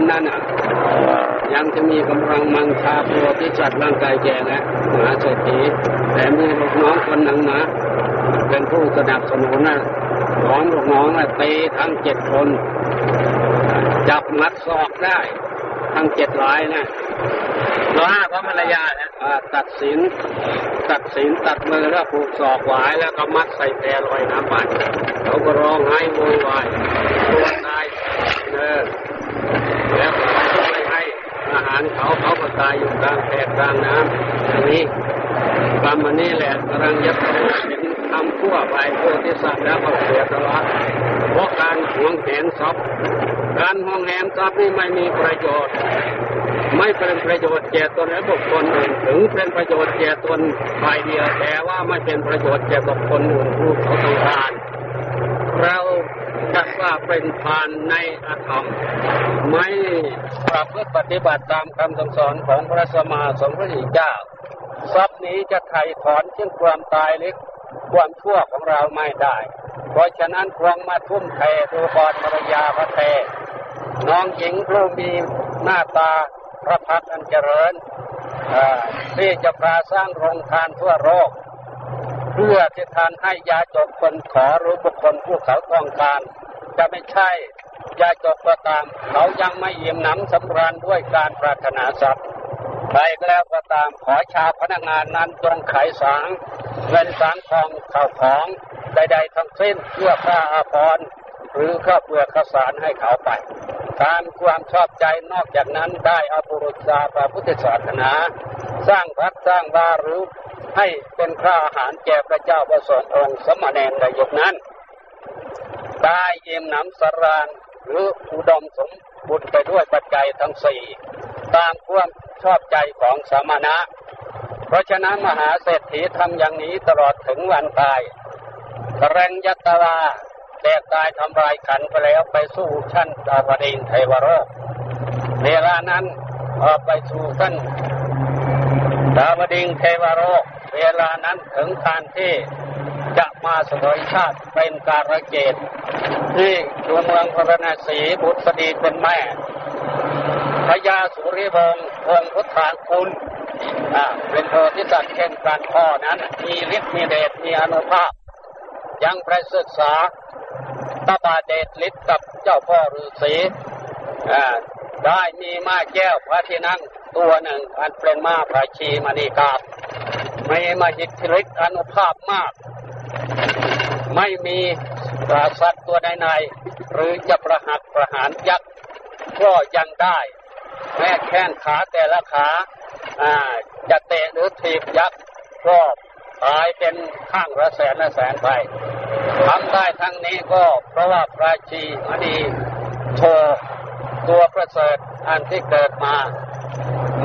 อนนั้นอะยังจะมีกำลังมังชาโพธิสัตว์ร่างกายแก่และมหาเศรษฐีแต่มีลูกน้องคนหนึ่งนะเป็นผู้สนับสนุนนะของลูกน้องนะตีทั้งเจ็ดคน จับมัดศอกได้ ทั้งเจ็ดรายนะร้อยห้าพระภรรยานะอ่าตัดสิน ตัดสินตัดมือแล้วผูกศอกหวายแล้วก็มัดใส่แพลอยน้ำมันเขาก็ร้องไห้โวยวายตัวตายเออแล้วก็ไม่ให้อาหารเขาเขาก็ตายอยู่กลางแพกลางน้ำอย่างนี้ันนี้แหละกำลังจะเห็นทำทั่วไปโพธิสัตว์แล้วก็เสียสละเพราะการห่วงแหนทรัพย์การห่วงแหนทรัพย์นี่ไม่มีประโยชน์ ไม่เป็นประโยชน์แก่ตนและบุคคลอื่นถึงเป็นประโยชน์แก่ตนฝ่ายเดียวแต่ว่าไม่เป็นประโยชน์แก่บุคคลอื่นผู้เขาต้องการเราจัดว่าเป็นทานในอธรรมไม่ประพฤติปฏิบัติตามคำสอนของพระสมมาสมพระพุทธเจ้า ทรัพย์นี้จะไถ่ถอนเช่นความตายหรือความชั่วของเราไม่ได้ เพราะฉะนั้นควงมาทุ่มเทตัวบอดภรรยาพระเทน้องหญิงผู้มีหน้าตาพระพักอันเจริญที่จะพาสร้างโรงทานทั่วโลกเพื่อที่ทานให้ยาจกคนขอรือบุคคลผู้เขาต้องการ จะไม่ใช่ยาจกก็ตาม เขายังไม่เอิ่ยมหนำสำราญด้วยการปรารถนาทรัพย์ ใครก็แล้วก็ตามขอชาวพนักงานนั้นจงขายสางเงินสางทองข่าวของใดๆทั้งสิ้นเพื่อค่าอาภรณ์หรือข้าเปลือกข้าสารให้เขาไปตามความชอบใจนอกจากนั้นได้อปุรุษาพระพุทธศาสนา สร้างพัดสร้างบาหรือให้เป็นข้าอาหารแก่พระเจ้าประสงค์องค์สมณเณรในยุคนั้นได้เยี่ยมหนำสรานหรืออุดมสมบูรณ์ไปด้วยปัจจัยทั้งสี่ ตามความชอบใจของสมณะ เพราะฉะนั้นมหาเศรษฐีทำอย่างนี้ตลอดถึงวันตายแรงยัตวาแตกตายทำลายขันไปแล้วไปสู้ชั้นดาวดินเทวโรกเวลานั้นออกไปสู่ชั้นดาวดินเทวโรกเวลานั้นถึงการที่จะมาสวยชาติเป็นการเกตที่ตัวเมืองพระนศีบุตรดีเป็นแม่ พญาสุริวงศ์องค์พุทธางคุณอ่าเป็นโพธิสัตว์เช่นการพ่อนั้น มีฤทธิ์มีเดชมีอนุภาพ ยังไปศึกษาตบาเดชฤทธิ์กับเจ้าพ่อฤาษีอ่าได้มีม้าแก้วพระที่นั่งตัวหนึ่งอันเป็นม้าพระชีมณีกาบมีมหิทธิฤทธิ์อนุภาพมาก ไม่มีสัตว์ตัวใดๆหรือจะประหัตประหารยักษ์ก็ยังได้ แม้แข้งขาแต่ละขาอ่าจะเตะหรือถีบยักษ์ก็ตายเป็นข้างละแสนละแสนไปทำได้ทั้งนี้ก็เพราะว่าพระชีมณีโชว์ตัวประเสริฐอันที่เกิดมา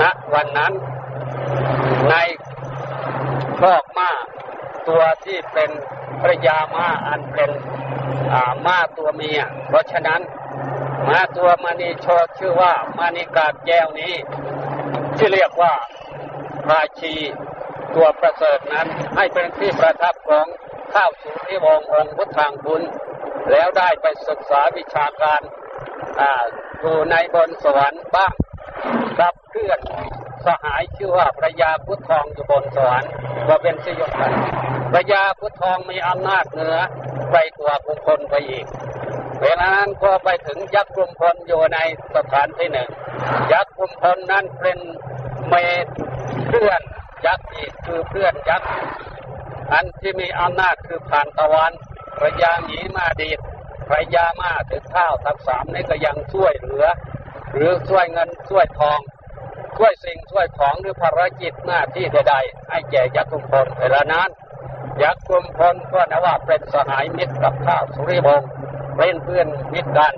ณวันนั้น ในครอกมาตัวที่เป็นภระยาม้าอันเป็นอ่าม้าตัวเมีย เพราะฉะนั้น มาตัวมณีโชดชื่อว่ามานิกาแก้วนี้ ที่เรียกว่าราชีตัวประเสริฐนั้นให้เป็นที่ประทับของข้าวสุริวงศ์องค์พุทธางบุญแล้วได้ไปศึกษาวิชาการอ่าอยู่ในบนสวรรค์บ้างรับเพื่อนสหายชื่อว่าพระยาพุทธทองอยู่บนสวรรค์ก็เป็นสยบกันพระยาพุทธทองมีอำนาจเหนือไปกว่าบุคคลไปอีก เวลานั้นก็ไปถึงยักษ์กลุ่มพลอยู่ในสถานที่หนึ่ง ยักษ์กลุ่มพลนั้นเป็นเมตเพื่อนยักษ์อีกคือเพื่อนยักษ์อันที่มีอำนาจคือผ่านตะวันพระยาหนีมาดีดพระยามาถึงข้าวทับสามนี่ก็ยังช่วยเหลือ หรือช่วยเงินช่วยทอง ช่วยสิ่งช่วยของหรือภารกิจหน้าที่ใดๆให้แก่ยักษ์กลุ่มพลเวลานั้นยักษ์กลุ่มพลก็นว่าเป็นสหายมิตรกับข้าวสุริวงศ์ เป็นเพื่อนมิตรกัน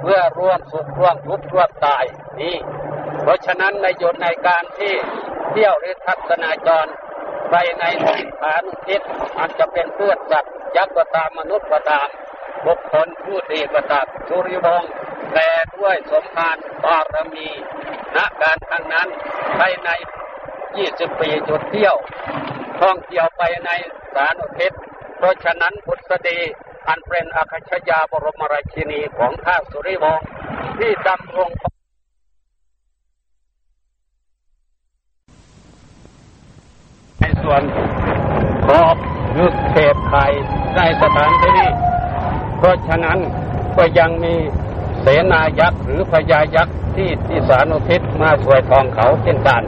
เพื่อร่วมสุขร่วมทุกข์ร่วมตายนี่เพราะฉะนั้นในยนในการที่เที่ยวหรือทัศนาจรไปในฐานทิศอาจจะเป็นเพื่อนสัตว์ยักษ์ก็ตามมนุษย์ก็ตามบุคคลผู้ดีก็ตามสุริวงศ์แต่ด้วยสมภารบารมีณการทางนั้นภายใน 20 ปีจุดเที่ยวท่องเที่ยวไปในสานุทิศเพราะฉะนั้นบุตรดี อันเป็นอาคชยาบรมราชินีของข้าสุริวงศ์ที่ดำรงในส่วนรอบยุดเทพไทยได้สถานที่นี้ เพราะฉะนั้นก็ยังมีเสนายักษ์หรือพญายักษ์ที่ที่สานุทิศมาช่วยทองเขาเช่นกัน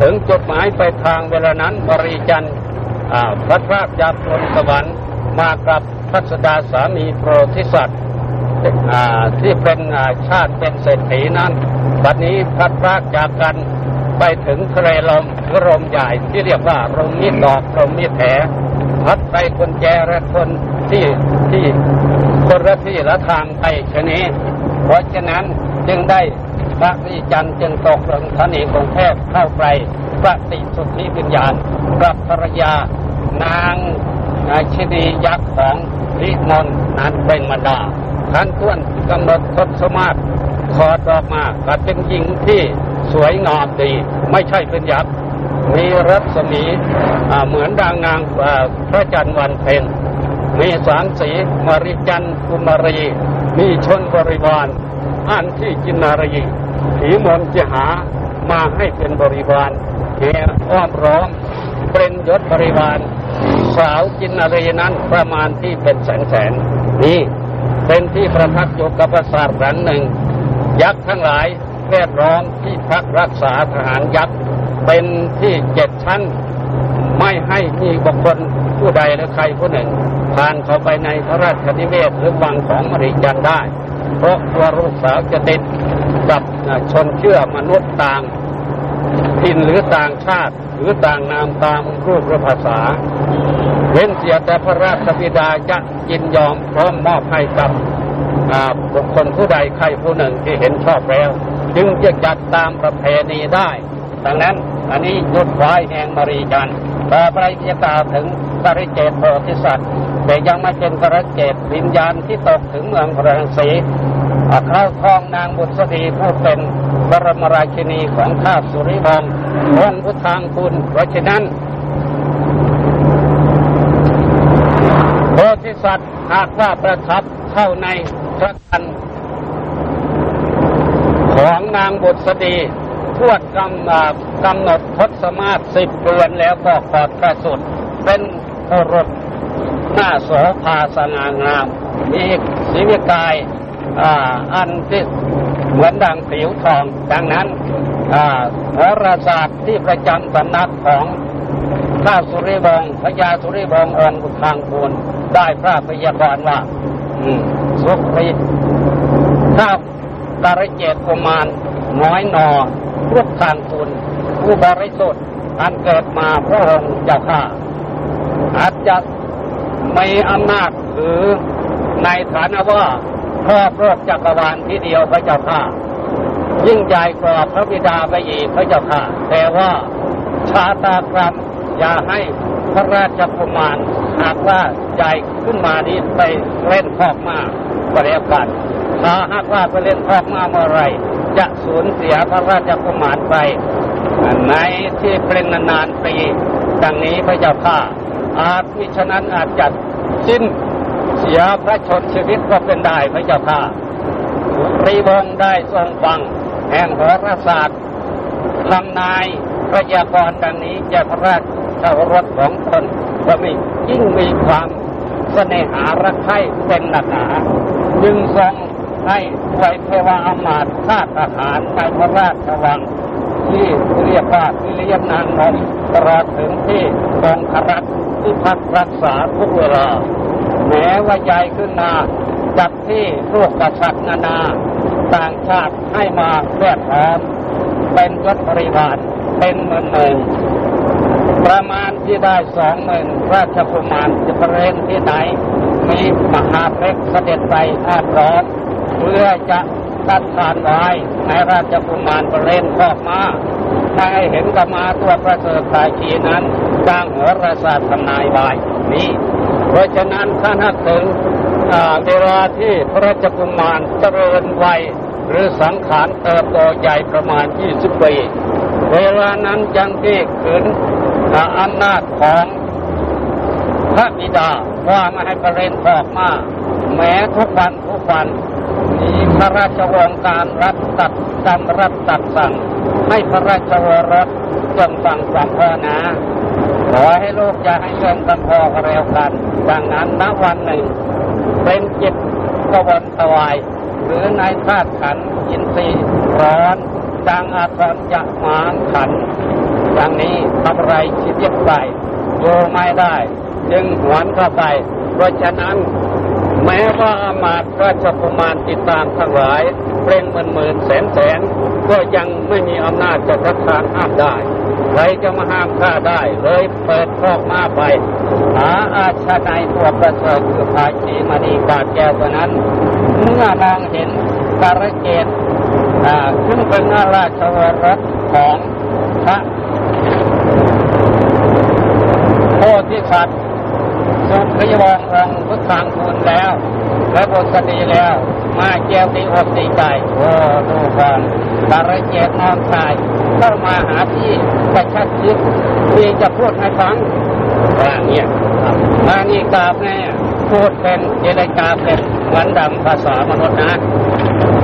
ถึงจุดหมายไปทางเวลานั้นบริจันทร์พระราชยาพลสวรรค์มากับ พัสดาสามีโพธิสัตว์ที่เป็นชาติเป็นเศรษฐีนั้นบัดนี้พัดพรากจากกันไปถึงทะเลลมหรือลมใหญ่ที่เรียกว่าลมมีดดอกลมมีดแผลพัดไปคนแจและคนที่ที่คนละที่ละทางไปชนี้ เพราะฉะนั้นจึงได้พระวิจันทร์จึงตกลงทนีของแพทย์เข้าไปปฏิสุทธิวิญญาณกับภรรยานาง อาชนียักษ์ของลิมนนั้นเป็นมดาท่านต้วนกำหนดทศมาศคอดออกมาก็เป็นหญิงที่สวยงามดี ไม่ใช่เป็นยักษ์มีรัศมีเหมือนดางนางพระจันทร์วันเพ็ญมีสามสีมริจันกุมารี มีชนบริวารอันที่จินนารีผีมนจะหามาให้เป็นบริวารแห่อ้อมร้อมเป็นยศบริวาร สาวจินนารีนั้นประมาณที่เป็นแสนแสนๆนี่เป็นที่ประทับอยู่กับปราสาทหลังหนึ่ง ยักษ์ทั้งหลายแวดล้อมที่พักรักษาทหารยักษ์เป็นที่เจ็ดชั้น ไม่ให้มีบุคคลผู้ใดหรือใครผู้หนึ่ง ผ่านเข้าไปในพระราชนิเวศหรือวังของมริจันได้ เพราะตัวลูกสาวจะติดกับชนเชื่อมนุษย์ต่าง ถิ่นหรือต่างชาติหรือต่างนามตามรูปหรือภาษาเว้นเสียแต่พระราชบิดาจะยินยอมพร้อมมอบให้กับบุคคลผู้ใดใครผู้หนึ่งที่เห็นชอบแล้ว จึงจะจัดตามประเพณีได้ ดังนั้นอันนี้ยุดไว้แห่งมรีจันทร์แต่พระยากล่าถึงปริเจตโพธิสัตว์แต่ยังไม่เป็นปริเจตวิญญาณที่ตกถึงเมืองพระนศีอ่าเข้าครองนางบุษดีผู้เป็น บรมราชินีของข้าสุริวงศ์องค์พุทธางคุณ เพราะฉะนั้นโพธิสัตว์หากว่าประทับเข้าในพระกันของนางบุษดีทวดกำอ่ากำหนดทศมาศสิบเดือนแล้วก็ขอดประสุดเป็นโอรสหน้าโสภาสง่างาม มีสีวิกาย อ่า อันที่ เหมือนดังผิวทอง ดังนั้นอ่าโหราศาสตร์ที่ประจำสำนักของข้าสุริวงศ์พญาสุริวงศ์องค์บุทางคูณได้พระพยากรณ์ว่าสุริข้าการเจตกุมารน้อยนอรูปทางคูณผู้บริสุทธิ์อันเกิดมาพระองค์เจ้าข้าอาจจะไมีอำนาจหรือในฐานะว่า ครอบโลกจักรวาลที่เดียวพระเจ้าค่ะ ยิ่งใหญ่กว่าพระบิดาไปอีกพระเจ้าค่ะ แต่ว่าชาตากรรมอย่าให้พระราชกุมารหากว่าใหญ่ขึ้นมานี้ไปเล่นพอกมาก็แล้วกันถ้าหากว่าไปเล่นพอกมาเมื่อไรจะสูญเสียพระราชกุมารไปในที่เป็นนานๆปีดังนี้พระเจ้าค่ะอาจมิฉะนั้นอาจจะสิ้น เสียพระชนชีวิตก็เป็นได้พระเจ้าค่ะรีวงได้ทรงฟัง แห่งโหราศาสตร์ทำนายพระยากรดังนี้จะพระราชรถของตนก็มียิ่งมีความเสน่หารักใคร่เป็นหนักหนาจึงทรงให้ไวเทวาอมาตย์ชาตทหารในพระราชวัง ที่เรียกว่าพิเรียนนางนมตลอดถึงที่กองครักที่พักรักษาทุกเวลา แม้ว่าใหญ่ขึ้นมาจัดที่ลูกกษัตริย์นานาต่างชาติให้มาแวดล้อมเป็นยศบริวารเป็นหมื่นหมื่นประมาณที่ได้สองหมื่นราชกุมารจะประเรนที่ไหน มีมหาเพชรเสด็จไปอาดร้อนเพื่อจะตัดทานไว้ในราชกุมารประเรนคอกมาถ้าให้เห็นกับมาตัวประเสริฐสายชีนั้นสร้างหัวราศาสตร์ทำนายไว้นี้ เพราะฉะนั้นถ้านักถึงเวลาที่พระราชกุมารเจริญวัยหรือสังขารเติบโตใหญ่ประมาณ 20 ปี เวลานั้นยังที่ขืนอ่าอำนาจของพระบิดาว่าไม่ให้ประเรนออกมา แม้ทุกวันทุกวันมีพระราชวงการรัฐตัดจำรัฐตัดสั่ง ให้พระราชวรสจนฟังความพนาขอให้ลูกอย่าให้เรื่องกันพอก็แล้วกัน ดังนั้นณวันหนึ่ง เป็นจิตกวนตวาย หรือในธาตุขันธ์อินทรีย์ร้อนจังอาตรจะมานขันธ์อย่างนี้ทำไรชีวิตไปโยไม่ได้ จึงหวนเข้าไป เพราะฉะนั้น แม้ว่าอามาตย์ราชกุมารติดตามทั้งหลาย เป็นหมื่นหมื่นแสนแสนก็ยังไม่มีอำนาจจะทัดทานห้ามได้ใครจะมาห้ามข้าได้ เลยเปิดคอกมาไป หาอาชาในตัวประเสริฐคือภาชีมณีกาแก้วตัวนั้น เมื่อนางเห็นการเกตขึ้นเป็นอาราชวรสของพระโพธิสัตว์ สุขยวงองพุทธังคุณแล้วและบทสติแล้ว มาเจียวตีอกตีใจโอ้ดูก่อนบารเจตน้องชายเข้ามาหาที่ประชัดชิดที่จะพูดให้ฟังว่าเงี้ยมานี่กราบแน่พูดเป็นเจรจาเป็นเหมือนดำภาษามนุษย์นะ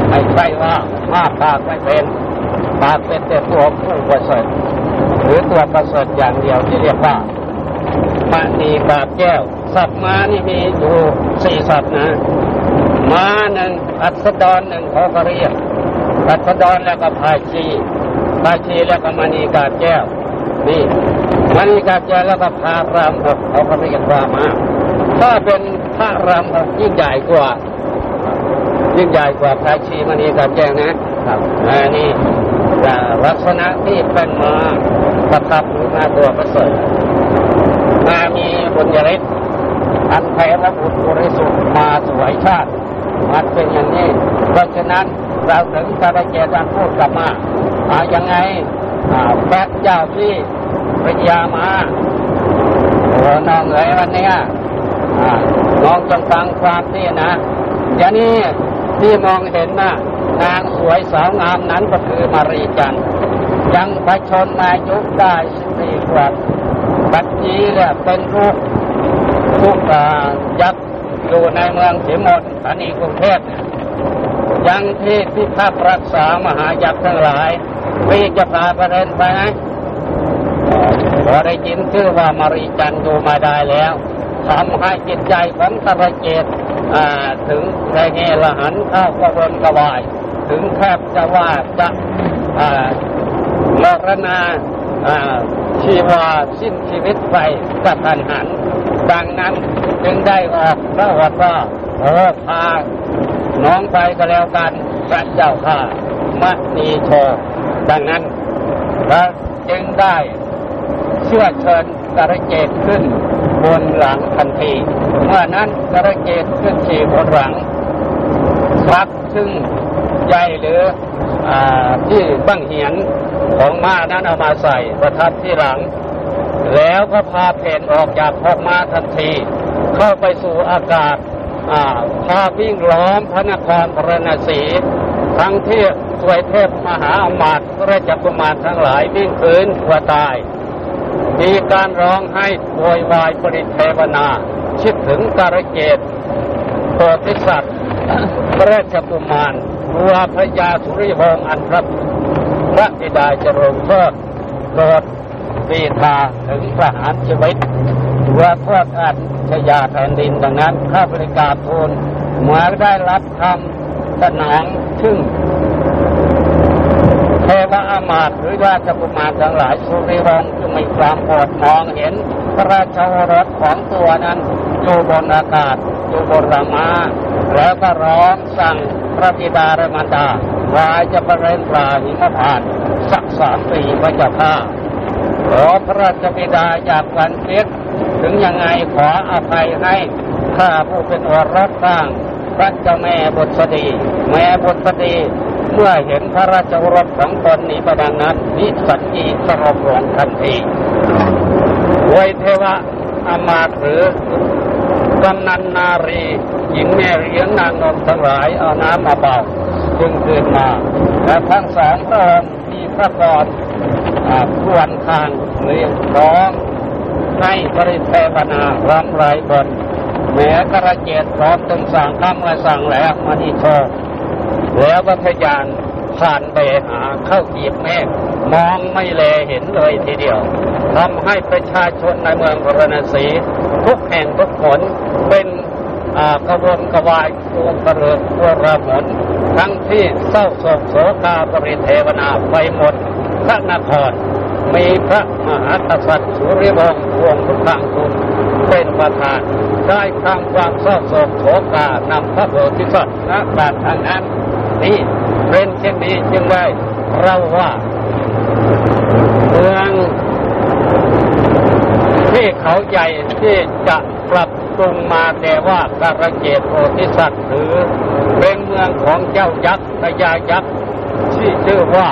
ไม่ใช่ว่ามาปากไม่เป็นปากเป็นแต่ตัวผู้ประเสริฐหรือตัวประเสริฐอย่างเดียวที่เรียกว่า มณีกาบแก้ว สัตว์มานี่มีอยู่สี่สัตว์นะม้าหนึ่งอัศดรหนึ่งเขาก็เรียกอัศดรแล้วก็พาชีพาชีแล้วก็มณีกาบแก้ว นี่มณีกาบแก้วแล้วก็พารามหกเขาก็เรียกว่ามาถ้าเป็นพระรามหกยิ่งใหญ่กว่ายิ่งใหญ่กว่าพาชีมณีกาบแก้วนะครับอันนี้ลักษณะที่เป็นมาประทับหรือมาตัวประเสริฐ มามีบุญญาฤทธิ์อันแท้และบุญบริสุทธิ์มาสวยชาติ มันเป็นอย่างนี้ เพราะฉะนั้นเราถึงจะได้เจตานพูดกลับมาอ่ายังไงแพทย์เจ้าที่ปริยามาโอ้น้องเอ๋ยวันเนี้ยอ่าน้องจงฟังความที่นะอย่างนี้ที่มองเห็นน่ะนางสวยสาวงามนั้นก็คือมารีจันยังพระชนมายุได้สิบสี่ขวบ ปัจจีเนี่ยเป็นลูกลูกอ่ายักษ์อยู่ในเมืองสีมนธานีกรุงเทพยังที่ที่ภาพรักษามหายักษ์ทั้งหลายพี่จะพาประเด็นไปไหมพอได้ยินชื่อว่ามารีจันทร์อยู่มาได้แล้วทำให้จิตใจของตระเจตถึงแรงเงละหันเข้ากระวนกระวาย ถึงแทบจะว่าจะอ่ามรณา ชีวาสิ้นชีวิตไปกระทันหัน ดังนั้นจึงได้ออกพระวรว่าเออพาน้องไปก็แล้วกันพระเจ้าข้ามณีโชดังนั้นพระจึงได้เชื่อเชิญกระเกตขึ้นบนหลังทันทีเมื่อนั้นกระเกตขึ้นขี่บนหลังพักซึ่งใหญ่หรือ ที่บั้งเหียนของม้านั้นเอามาใส่ประทับที่หลัง แล้วก็พาเพนออกจากพอกม้าทันที เข้าไปสู่อากาศาพาวิ่งล้อมพระนครพระนศีทั้งเที่สวยเทพมหาอมาตย์ระจักรมารทั้งหลายวิ่งคืนกลัวตาย มีการร้องให้โวยวายปริเทวนา คิดถึงการเกตโพธิสัตว์ พระราชกุมารรัวพระยาสุริวงศ์อันพระพระบิดาจะลงโทษโปรดปีทาถึงประหารชีวิตว่าโทษอันชยาแผ่นดินดังนั้นข้าบริการทูลเมื่อได้รับคำสนองซึ่งเทวอามาตหรือราชกุมารทั้งหลายสุริวงศ์จึงมีความโปรดมองเห็นพระราชโอรสของตัวนั้นอยู่บนอากาศอยู่บนรามา แล้วก็ร้องสั่งพระบิดาและมารดาว่าจะประเรนปลาหิมพาน สักสามปีพระเจ้าข้าขอพระราชบิดาอยากวันเพ็ถึงยังไงขออภัยให้ข้าผู้เป็นโอรสสร้างพระเจ้าแม่บุตรดีแม่บุตรดีเมื่อเห็นพระราชรสของตนนี้ประดังนั้นนิสัจจีสรบหลงทันทีไวยเทวะ อามาตหรือกำนันนารี หญิงแม่เลี้ยงนางนมทั้งหลายเอาน้ำมาเป่าจึงคืนมา และทั้งสองพระองค์มีพระกรอควนทางเรียกร้องให้บริเทวนารำไรบนแม้กระเจตพร้อมตึงสั่งคำและสั่งแล้วมานีโชว์แล้วก็พยาน ผ่านไปหาเข้ากีบเมฆมองไม่แลเห็นเลยทีเดียวทำให้ประชาชนในเมืองพระนศีทุกแห่งทุกผลเป็นอากระวนกระวายตัวกระเริกตัวระหนทั้งที่เศร้าโศกโศกาปริเทวนาไปหมดพระนครมีพระมหากษัตริย์สุริวงศ์วงทุกทางคุณเป็นประธานได้ทำความเศร้าโศกโศกานำพระโพธิสัตว์ณบาททางนั้น นี่เป็นเช่นนี้จึงได้เราว่าเมืองที่เขาใหญ่ที่จะปรับปรุงมาแต่ว่าการะเกดโพธิสัตว์ถือเป็นเมืองของเจ้ายักษ์พญายักษ์ที่ชื่อว่า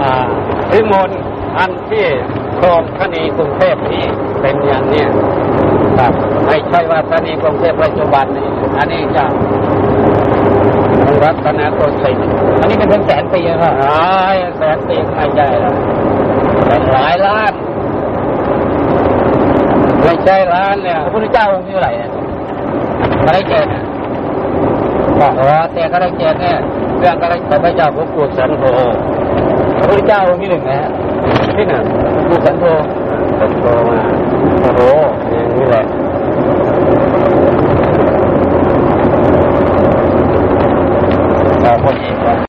อ่าพิมลอันที่ครองธนีกรุงเทพนี้เป็นอย่างเนี้ยครับไม่ใช่ว่าธนีกรุงเทพปัจจุบันนี้ อันนี้จะ รัตนโกสินทร์อันนี้ก็เป็นแสนปีแล้วหายแสนปีไม่ใช่แล้วเป็นหลายล้านไม่ใช่ล้านเนี่ยพระพุทธเจ้าองค์ที่เท่ไหรเนี่ยพระเจนบอกว่าแต่กระเจนเนี่ยเรื่องพระพระเจ้าพระกูสันโธพระพุทธเจ้าองค์ที่หนึ่งนะฮะที่หนึ่งกูสันโธสันโธมาโอ้โหอย่างนี้แหละ 过年。关